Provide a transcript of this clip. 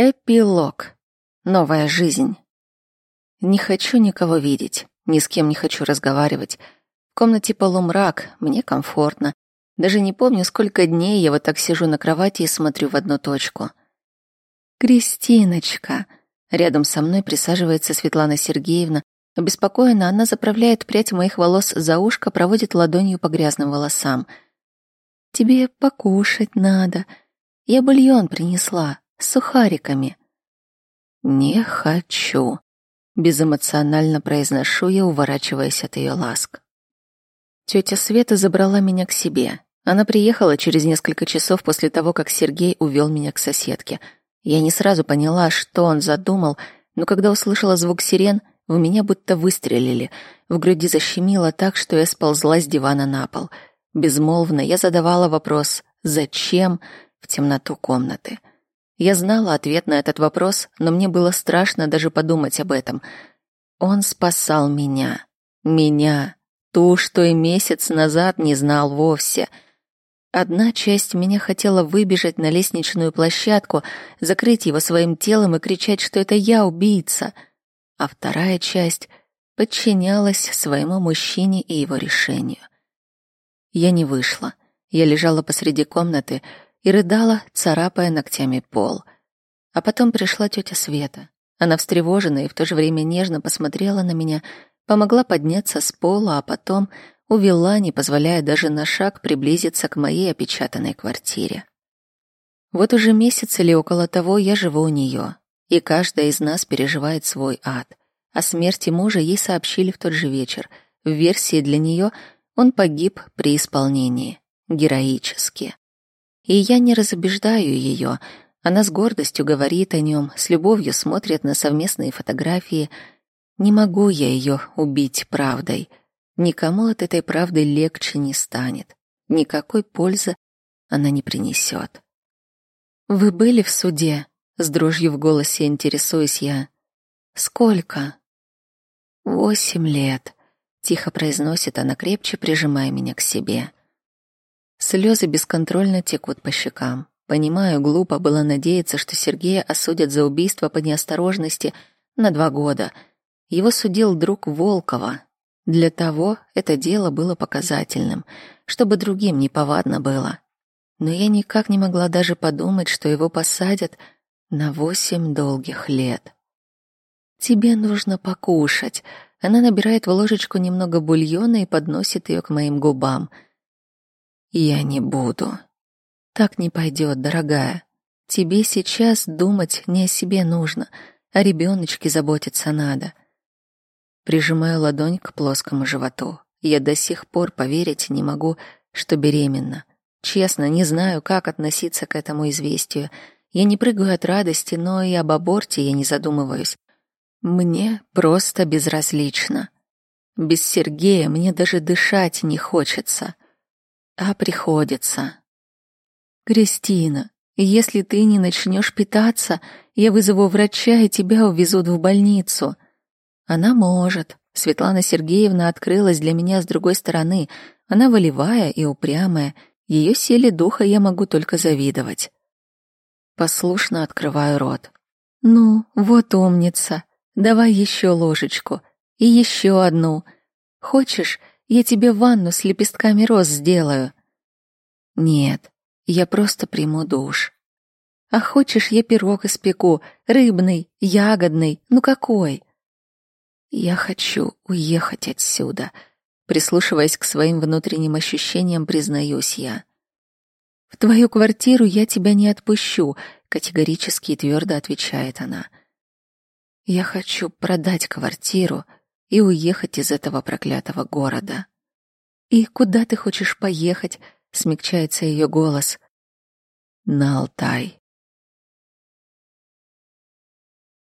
Эпилог. Новая жизнь. Не хочу никого видеть, ни с кем не хочу разговаривать. В комнате полумрак, мне комфортно. Даже не помню, сколько дней я вот так сижу на кровати и смотрю в одну точку. «Кристиночка!» Рядом со мной присаживается Светлана Сергеевна. Обеспокоенно она заправляет прядь моих волос за ушко, проводит ладонью по грязным волосам. «Тебе покушать надо. Я бульон принесла, сухариками. «Не хочу», — безэмоционально произношу я, уворачиваясь от ее ласк. Тетя Света забрала меня к себе. Она приехала через несколько часов после того, как Сергей увел меня к соседке. Я не сразу поняла, что он задумал, но когда услышала звук сирен, в меня будто выстрелили. В груди защемило так, что я сползла с дивана на пол. Безмолвно я задавала вопрос «Зачем?» в темноту комнаты. Я знала ответ на этот вопрос, но мне было страшно даже подумать об этом. Он спасал меня. Меня. Ту, что и месяц назад не знал вовсе. Одна часть меня хотела выбежать на лестничную площадку, закрыть его своим телом и кричать, что это я убийца. А вторая часть подчинялась своему мужчине и его решению. Я не вышла. Я лежала посреди комнаты, и рыдала, царапая ногтями пол. А потом пришла тетя Света. Она встревожена и в то же время нежно посмотрела на меня, помогла подняться с пола, а потом увела, не позволяя даже на шаг приблизиться к моей опечатанной квартире. Вот уже месяц или около того я живу у нее, и каждая из нас переживает свой ад. О смерти мужа ей сообщили в тот же вечер. В версии для нее он погиб при исполнении. Героически. И я не разобеждаю ее. Она с гордостью говорит о нем, с любовью смотрит на совместные фотографии. Не могу я ее убить правдой. Никому от этой правды легче не станет. Никакой пользы она не принесет. «Вы были в суде?» С дрожью в голосе интересуюсь я. «Сколько?» «Восемь лет», — тихо произносит она, крепче прижимая меня к себе. Слезы бесконтрольно текут по щекам. Понимаю, глупо было надеяться, что Сергея осудят за убийство по неосторожности на два года. Его судил друг Волкова. Для того это дело было показательным, чтобы другим неповадно было. Но я никак не могла даже подумать, что его посадят на восемь долгих лет. «Тебе нужно покушать». Она набирает в ложечку немного бульона и подносит ее к моим губам — я не буду. Так не пойдет, дорогая. Тебе сейчас думать не о себе нужно, о ребеночке заботиться надо. Прижимаю ладонь к плоскому животу. Я до сих пор поверить не могу, что беременна. Честно, не знаю, как относиться к этому известию. Я не прыгаю от радости, но и об аборте я не задумываюсь. Мне просто безразлично. Без Сергея мне даже дышать не хочется а приходится. Кристина, если ты не начнешь питаться, я вызову врача, и тебя увезут в больницу. Она может. Светлана Сергеевна открылась для меня с другой стороны. Она волевая и упрямая. Ее силе духа я могу только завидовать. Послушно открываю рот. Ну, вот умница. Давай еще ложечку. И еще одну. Хочешь, я тебе ванну с лепестками роз сделаю. Нет, я просто приму душ. А хочешь, я пирог испеку, рыбный, ягодный, ну какой? Я хочу уехать отсюда, прислушиваясь к своим внутренним ощущениям, признаюсь я. В твою квартиру я тебя не отпущу, категорически и твердо отвечает она. Я хочу продать квартиру и уехать из этого проклятого города. И куда ты хочешь поехать? Смягчается ее голос. На Алтай.